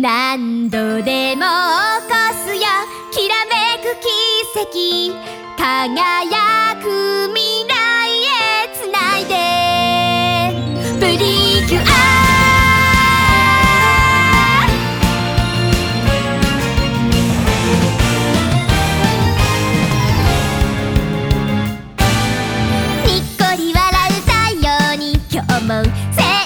何度でも起こすよ。きらめく奇跡。輝く未来へつないで。プリキュアにっこり笑う太陽に今日も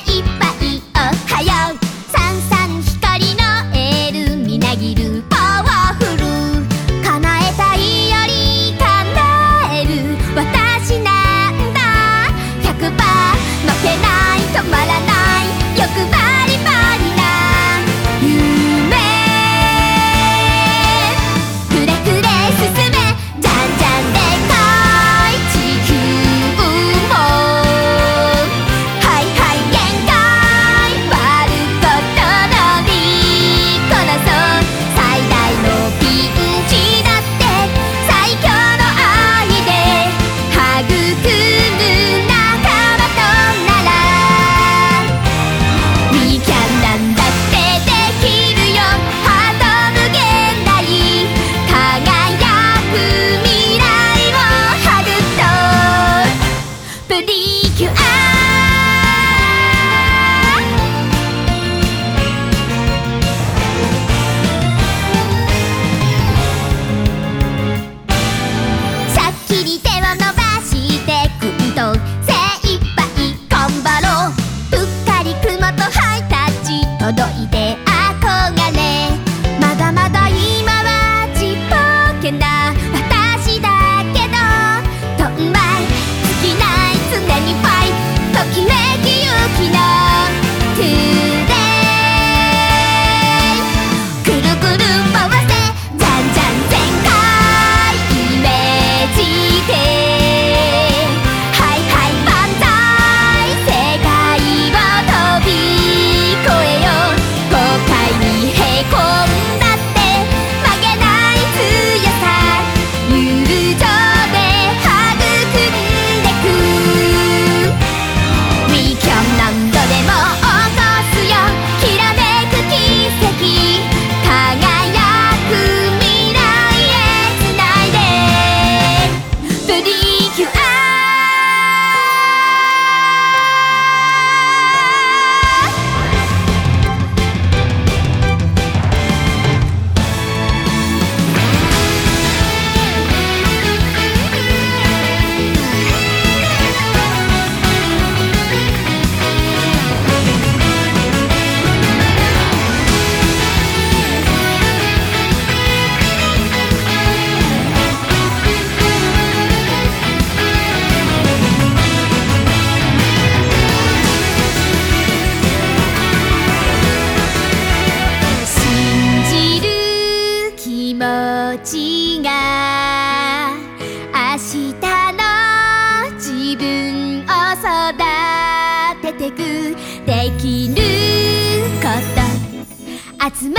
命が明日の自分を育ててくできること。集め